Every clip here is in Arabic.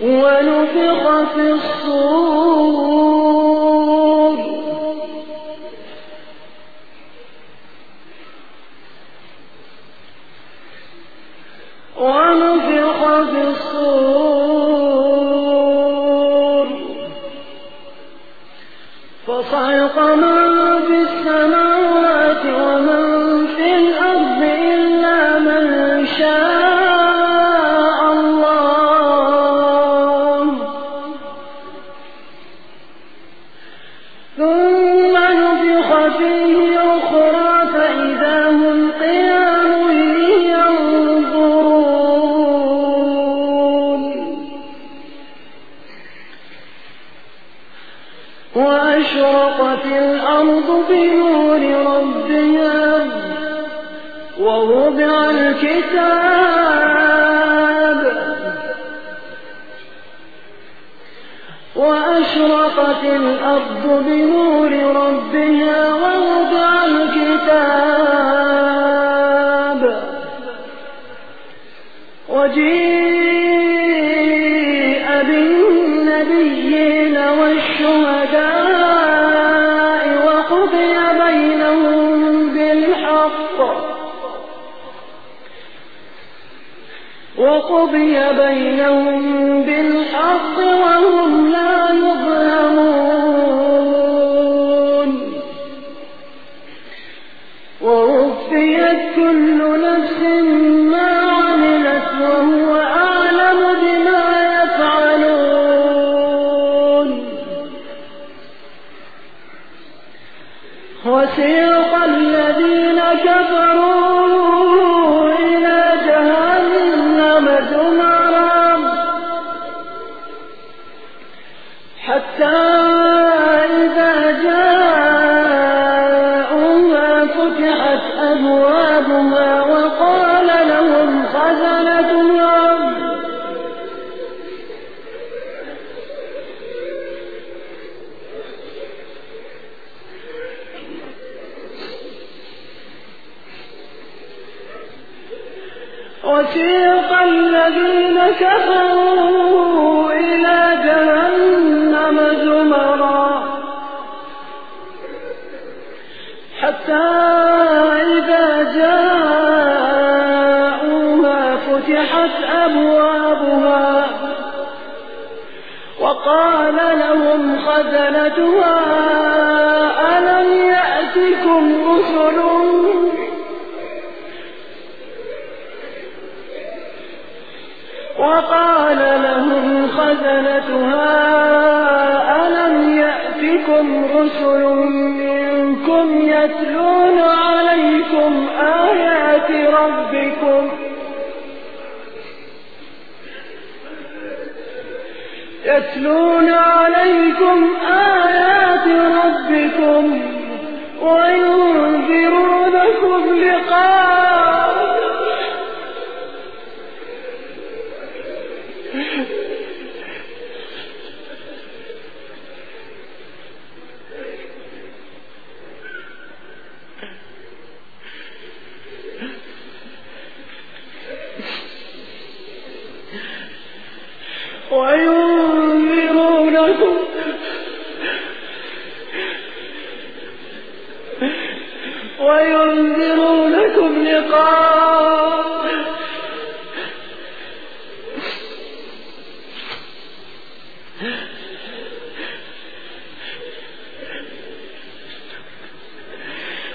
ونفخ في الصور. ونفخ في الصور. فصعق من وأشرقت الأرض بنور ربها ووضع الكتاب وأشرقت الأرض بنور ربها ووضع الكتاب وجيء بينهم حتى إذا جاءوها فتحت أبوابها وقال لهم خزنتها وسيق الذين كفروا حتى إذا جاءوها فتحت أبوابها وقال لهم خزنتها ألم يأتكم رسل؟ وقال لهم خزنتها ألم يأتكم رسل؟ يتلون عليكم آيات ربكم. يتلون عليكم آيات ربكم وينذرونكم لقاء وينذرونكم. وينذرونكم لقاء.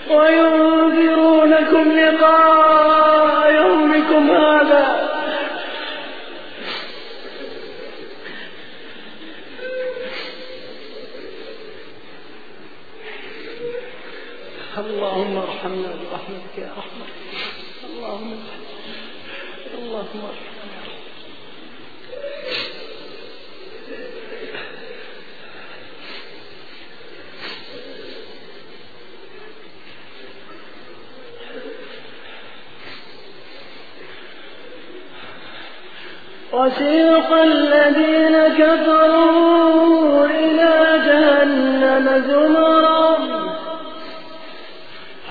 وينذرونكم لقاء يومكم هذا. اللهم ارحمنا برحمتك يا رحمة اللهم اللهم ارحمنا. وسيق الذين كفروا إلى جهنم زمرا.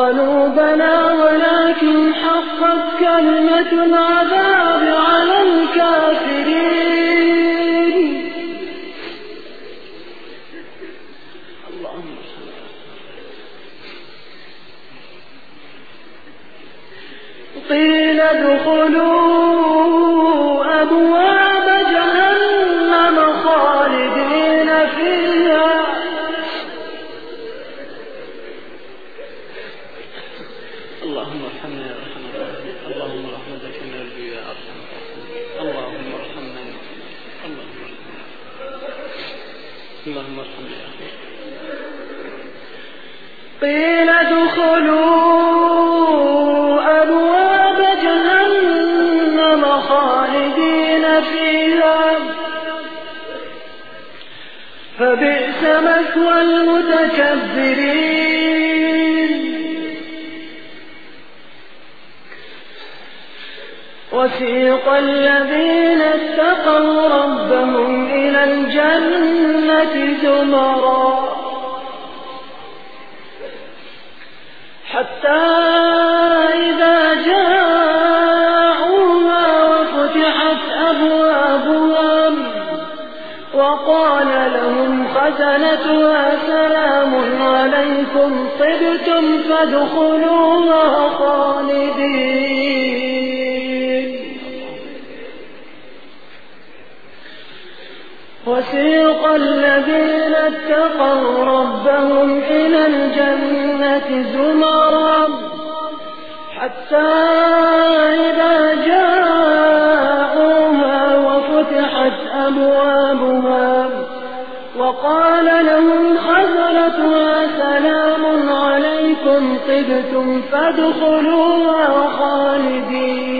قالوا بلى ولكن حقت كلمة العذاب على الكافرين. قيل ادخلوا اللهم ارحمنا يا ارحم الراحمين اللهم رحمتك نرجو يا أرحم اللهم ارحمنا اللهم ارحمنا يا أخي قيل ادخلوا أبواب جهنم خالدين فيها. فبئس مثوى المتكبرين. وسيق الذين اتقوا ربهم إلى الجنة زمرا. حتى إذا جاءوها وفتحت أبوابها وقال لهم خزنتها سلام عليكم طبتم فادخلوها خالدين. وسيق الذين اتقوا ربهم إلى الجنة زمرا حتى إذا جاءوها وفتحت أبوابها وقال لهم خزنتها سلام عليكم طبتم فادخلوها خالدين.